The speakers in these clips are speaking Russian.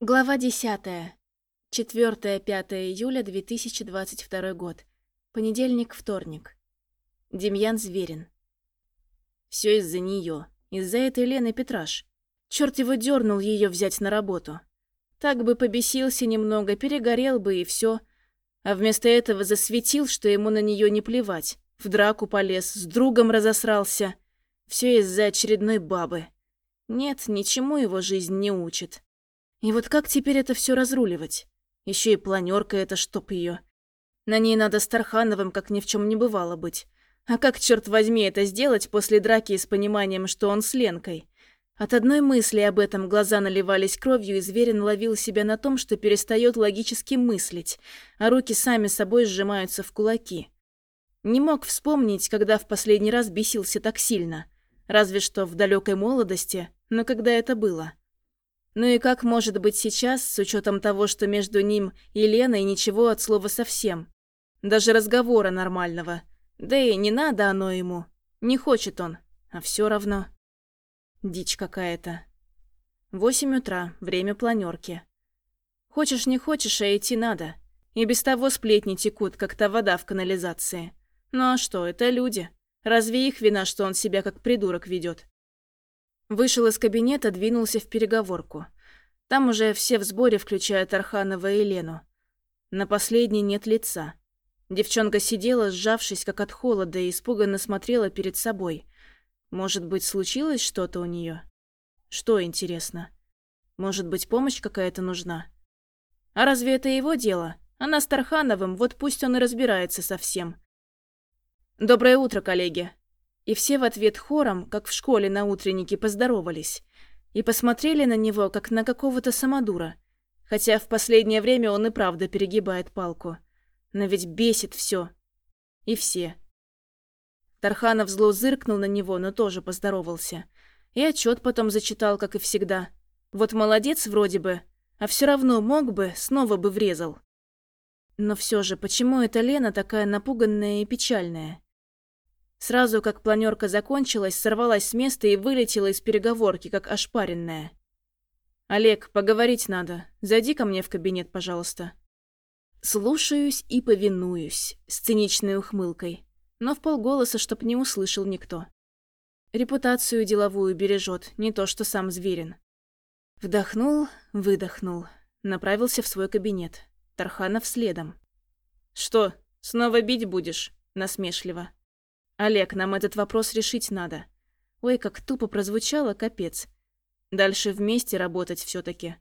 Глава 10. 4-5 июля 2022 год. Понедельник, вторник. Демьян Зверин. Все из-за нее, из-за этой Лены Петраш. Черт его дернул ее взять на работу. Так бы побесился немного, перегорел бы и все. А вместо этого засветил, что ему на нее не плевать. В драку полез, с другом разосрался. Все из-за очередной бабы. Нет, ничему его жизнь не учит. И вот как теперь это все разруливать? Еще и планерка это, чтоб ее. На ней надо с Тархановым, как ни в чем не бывало быть. А как, черт возьми, это сделать после драки с пониманием, что он с Ленкой? От одной мысли об этом глаза наливались кровью, и Зверин ловил себя на том, что перестает логически мыслить, а руки сами собой сжимаются в кулаки. Не мог вспомнить, когда в последний раз бесился так сильно. Разве что в далекой молодости, но когда это было. Ну и как может быть сейчас, с учетом того, что между ним и Леной ничего от слова совсем? Даже разговора нормального. Да и не надо оно ему. Не хочет он, а все равно. Дичь какая-то. Восемь утра, время планерки. Хочешь не хочешь, а идти надо. И без того сплетни текут, как та вода в канализации. Ну а что, это люди. Разве их вина, что он себя как придурок ведет? Вышел из кабинета, двинулся в переговорку. Там уже все в сборе, включая Тарханова и Лену. На последней нет лица. Девчонка сидела, сжавшись как от холода, и испуганно смотрела перед собой. Может быть, случилось что-то у нее? Что, интересно? Может быть, помощь какая-то нужна? А разве это его дело? Она с Тархановым, вот пусть он и разбирается со всем. «Доброе утро, коллеги!» И все в ответ хором, как в школе на утреннике, поздоровались. И посмотрели на него, как на какого-то самодура. Хотя в последнее время он и правда перегибает палку. Но ведь бесит все. И все. Тарханов зло зыркнул на него, но тоже поздоровался. И отчет потом зачитал, как и всегда. Вот молодец вроде бы, а все равно мог бы, снова бы врезал. Но все же, почему эта Лена такая напуганная и печальная? Сразу как планерка закончилась, сорвалась с места и вылетела из переговорки, как ошпаренная. «Олег, поговорить надо. Зайди ко мне в кабинет, пожалуйста». «Слушаюсь и повинуюсь», с циничной ухмылкой, но в полголоса, чтоб не услышал никто. Репутацию деловую бережет, не то что сам зверин. Вдохнул, выдохнул, направился в свой кабинет. Тарханов следом. «Что, снова бить будешь?» насмешливо. «Олег, нам этот вопрос решить надо». Ой, как тупо прозвучало, капец. Дальше вместе работать все таки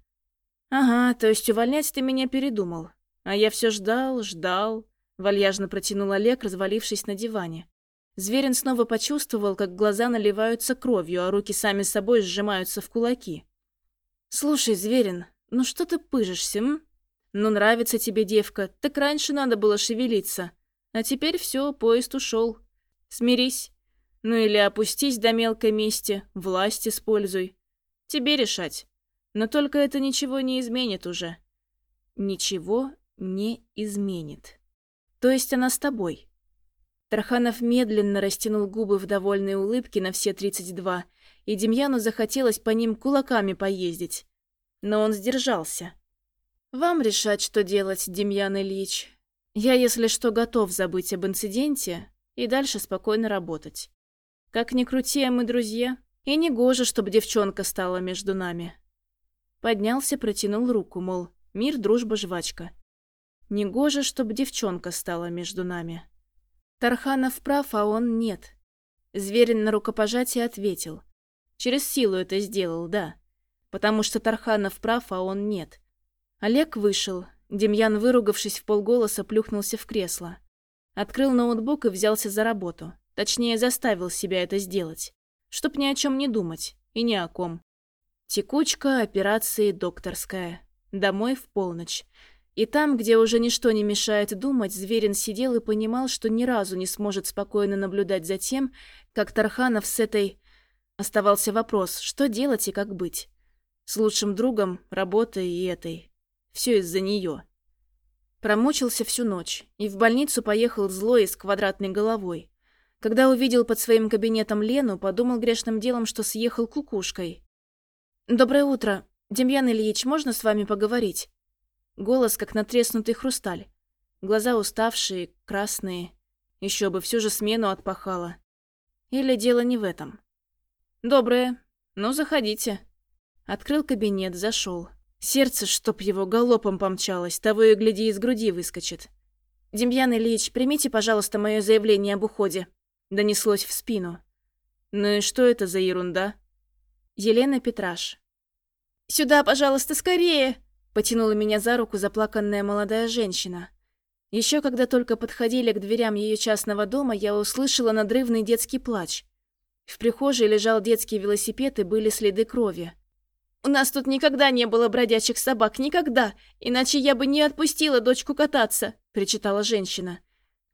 «Ага, то есть увольнять ты меня передумал. А я все ждал, ждал», — вальяжно протянул Олег, развалившись на диване. Зверин снова почувствовал, как глаза наливаются кровью, а руки сами собой сжимаются в кулаки. «Слушай, Зверин, ну что ты пыжишься, м? Ну нравится тебе девка, так раньше надо было шевелиться. А теперь все, поезд ушел. Смирись. Ну или опустись до мелкой мести, власть используй. Тебе решать. Но только это ничего не изменит уже. Ничего не изменит. То есть она с тобой. Тарханов медленно растянул губы в довольной улыбке на все тридцать два, и Демьяну захотелось по ним кулаками поездить. Но он сдержался. «Вам решать, что делать, Демьян Ильич. Я, если что, готов забыть об инциденте, и дальше спокойно работать. Как ни крути, а мы друзья, и не гоже, чтобы девчонка стала между нами. Поднялся, протянул руку, мол, мир, дружба, жвачка. Не гоже, чтобы девчонка стала между нами. Тарханов прав, а он нет. Зверин на рукопожатие ответил. Через силу это сделал, да. Потому что Тарханов прав, а он нет. Олег вышел. Демьян, выругавшись в полголоса, плюхнулся в кресло. Открыл ноутбук и взялся за работу. Точнее, заставил себя это сделать. Чтоб ни о чем не думать. И ни о ком. Текучка, операции, докторская. Домой в полночь. И там, где уже ничто не мешает думать, Зверин сидел и понимал, что ни разу не сможет спокойно наблюдать за тем, как Тарханов с этой... Оставался вопрос, что делать и как быть. С лучшим другом, работой и этой. Все из-за нее. Промучился всю ночь и в больницу поехал злой с квадратной головой. Когда увидел под своим кабинетом Лену, подумал грешным делом, что съехал кукушкой. «Доброе утро. «Демьян Ильич, можно с вами поговорить?» Голос, как натреснутый хрусталь. Глаза уставшие, красные. Еще бы, всю же смену отпахала. Или дело не в этом? «Доброе. Ну, заходите». Открыл кабинет, зашел. Сердце, чтоб его галопом помчалось, того и гляди из груди выскочит. «Демьян Ильич, примите, пожалуйста, мое заявление об уходе», — донеслось в спину. «Ну и что это за ерунда?» Елена Петраш. «Сюда, пожалуйста, скорее!» — потянула меня за руку заплаканная молодая женщина. Еще когда только подходили к дверям ее частного дома, я услышала надрывный детский плач. В прихожей лежал детский велосипед и были следы крови. «У нас тут никогда не было бродячих собак, никогда! Иначе я бы не отпустила дочку кататься!» – причитала женщина.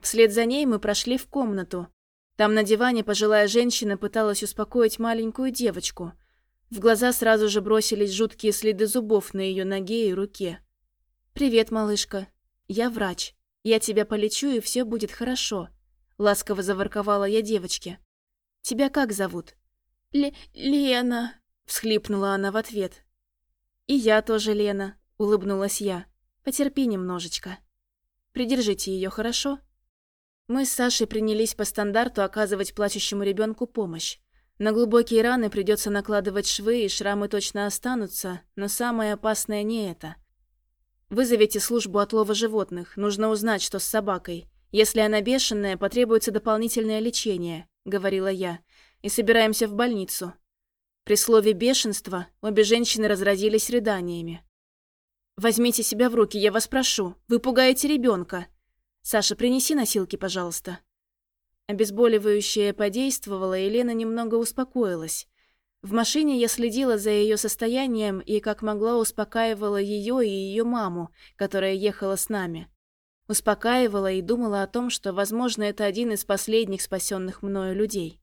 Вслед за ней мы прошли в комнату. Там на диване пожилая женщина пыталась успокоить маленькую девочку. В глаза сразу же бросились жуткие следы зубов на ее ноге и руке. «Привет, малышка. Я врач. Я тебя полечу, и все будет хорошо», – ласково заворковала я девочке. «Тебя как зовут?» Л «Лена», всхлипнула она в ответ. «И я тоже, Лена», — улыбнулась я. «Потерпи немножечко. Придержите ее, хорошо?» Мы с Сашей принялись по стандарту оказывать плачущему ребенку помощь. На глубокие раны придется накладывать швы, и шрамы точно останутся, но самое опасное не это. Вызовите службу отлова животных, нужно узнать, что с собакой. Если она бешеная, потребуется дополнительное лечение, говорила я, и собираемся в больницу. При слове «бешенство» обе женщины разразились рыданиями. «Возьмите себя в руки, я вас прошу. Вы пугаете ребенка. Саша, принеси носилки, пожалуйста». Обезболивающее подействовало, и Лена немного успокоилась. В машине я следила за ее состоянием и, как могла, успокаивала ее и ее маму, которая ехала с нами. Успокаивала и думала о том, что, возможно, это один из последних спасенных мною людей.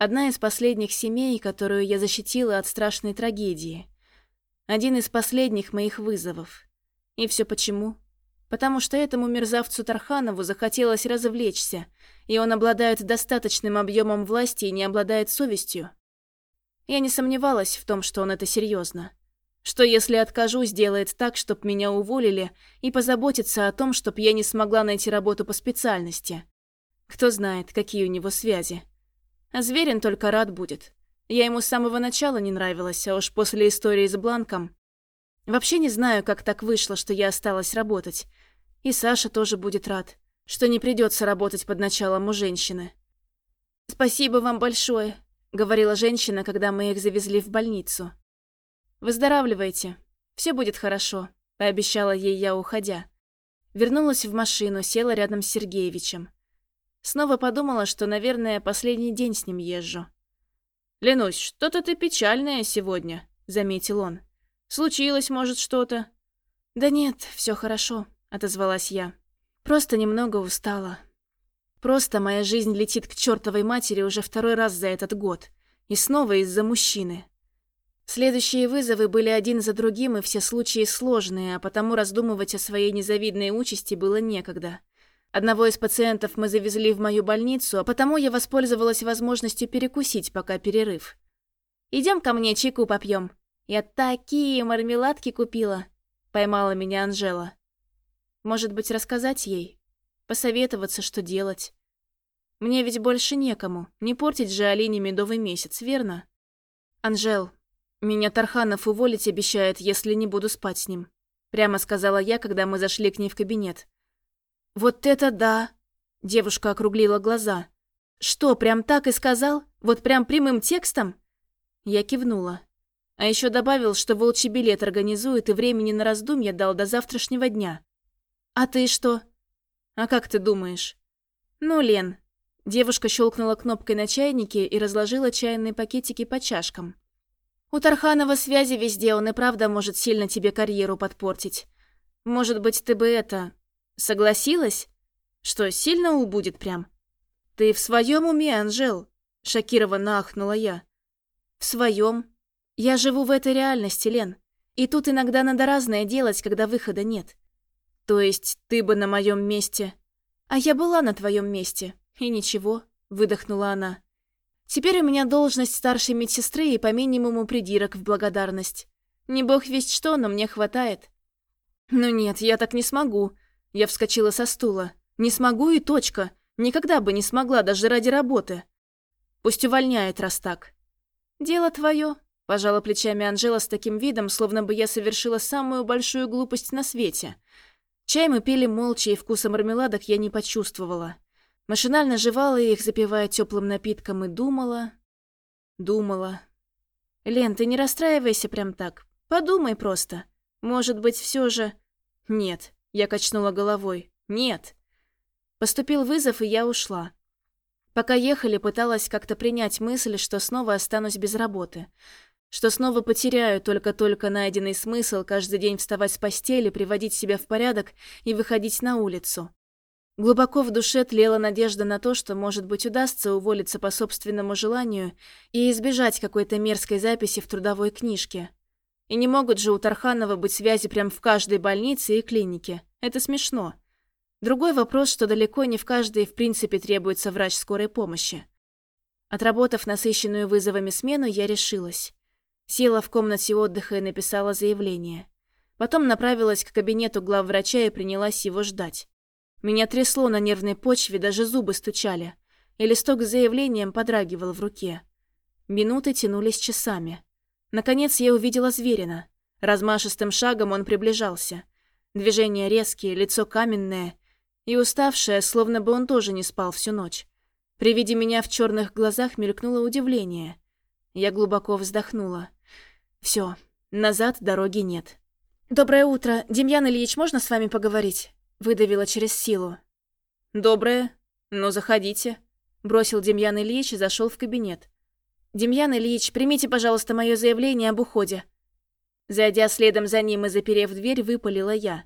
Одна из последних семей, которую я защитила от страшной трагедии. Один из последних моих вызовов. И все почему? Потому что этому мерзавцу Тарханову захотелось развлечься, и он обладает достаточным объемом власти и не обладает совестью. Я не сомневалась в том, что он это серьезно. Что если откажусь, сделает так, чтоб меня уволили, и позаботится о том, чтоб я не смогла найти работу по специальности. Кто знает, какие у него связи. А Зверин только рад будет. Я ему с самого начала не нравилась, а уж после истории с Бланком... Вообще не знаю, как так вышло, что я осталась работать. И Саша тоже будет рад, что не придется работать под началом у женщины. «Спасибо вам большое», — говорила женщина, когда мы их завезли в больницу. «Выздоравливайте. Все будет хорошо», — пообещала ей я, уходя. Вернулась в машину, села рядом с Сергеевичем. Снова подумала, что, наверное, последний день с ним езжу. «Ленусь, что-то ты печальная сегодня», — заметил он. «Случилось, может, что-то?» «Да нет, все хорошо», — отозвалась я. «Просто немного устала. Просто моя жизнь летит к чертовой матери уже второй раз за этот год. И снова из-за мужчины. Следующие вызовы были один за другим, и все случаи сложные, а потому раздумывать о своей незавидной участи было некогда. Одного из пациентов мы завезли в мою больницу, а потому я воспользовалась возможностью перекусить, пока перерыв. Идем ко мне, чайку попьем. Я такие мармеладки купила. Поймала меня Анжела. Может быть, рассказать ей? Посоветоваться, что делать? Мне ведь больше некому. Не портить же Алине медовый месяц, верно? Анжел, меня Тарханов уволить обещает, если не буду спать с ним. Прямо сказала я, когда мы зашли к ней в кабинет. «Вот это да!» Девушка округлила глаза. «Что, прям так и сказал? Вот прям прямым текстом?» Я кивнула. А еще добавил, что волчий билет организует и времени на раздумья дал до завтрашнего дня. «А ты что?» «А как ты думаешь?» «Ну, Лен». Девушка щелкнула кнопкой на чайнике и разложила чайные пакетики по чашкам. «У Тарханова связи везде, он и правда может сильно тебе карьеру подпортить. Может быть, ты бы это... Согласилась? Что, сильно убудет прям? Ты в своем уме, Анжел? Шокированно ахнула я. В своем. Я живу в этой реальности, Лен. И тут иногда надо разное делать, когда выхода нет. То есть ты бы на моем месте... А я была на твоем месте. И ничего, выдохнула она. Теперь у меня должность старшей медсестры и по минимуму придирок в благодарность. Не бог весть что, но мне хватает. Ну нет, я так не смогу. Я вскочила со стула. Не смогу и точка. Никогда бы не смогла, даже ради работы. Пусть увольняет, раз так. Дело твое, пожала плечами Анжела с таким видом, словно бы я совершила самую большую глупость на свете. Чай мы пили молча, и вкуса мармеладок я не почувствовала. Машинально жевала их, запивая теплым напитком, и думала... Думала. «Лен, ты не расстраивайся прям так. Подумай просто. Может быть, все же...» «Нет», — я качнула головой. «Нет». Поступил вызов, и я ушла. Пока ехали, пыталась как-то принять мысль, что снова останусь без работы. Что снова потеряю только-только найденный смысл каждый день вставать с постели, приводить себя в порядок и выходить на улицу. Глубоко в душе тлела надежда на то, что, может быть, удастся уволиться по собственному желанию и избежать какой-то мерзкой записи в трудовой книжке. И не могут же у Тарханова быть связи прямо в каждой больнице и клинике. Это смешно. Другой вопрос, что далеко не в каждой в принципе требуется врач скорой помощи. Отработав насыщенную вызовами смену, я решилась. Села в комнате отдыха и написала заявление. Потом направилась к кабинету главврача и принялась его ждать. Меня трясло на нервной почве, даже зубы стучали, и листок с заявлением подрагивал в руке. Минуты тянулись часами. Наконец я увидела Зверина. Размашистым шагом он приближался. Движения резкие, лицо каменное и уставшее, словно бы он тоже не спал всю ночь. При виде меня в черных глазах мелькнуло удивление. Я глубоко вздохнула. Все, назад дороги нет. «Доброе утро. Демьян Ильич, можно с вами поговорить?» Выдавила через силу. «Доброе. Ну, заходите», – бросил Демьян Ильич и зашел в кабинет. «Демьян Ильич, примите, пожалуйста, мое заявление об уходе». Зайдя следом за ним и заперев дверь, выпалила я.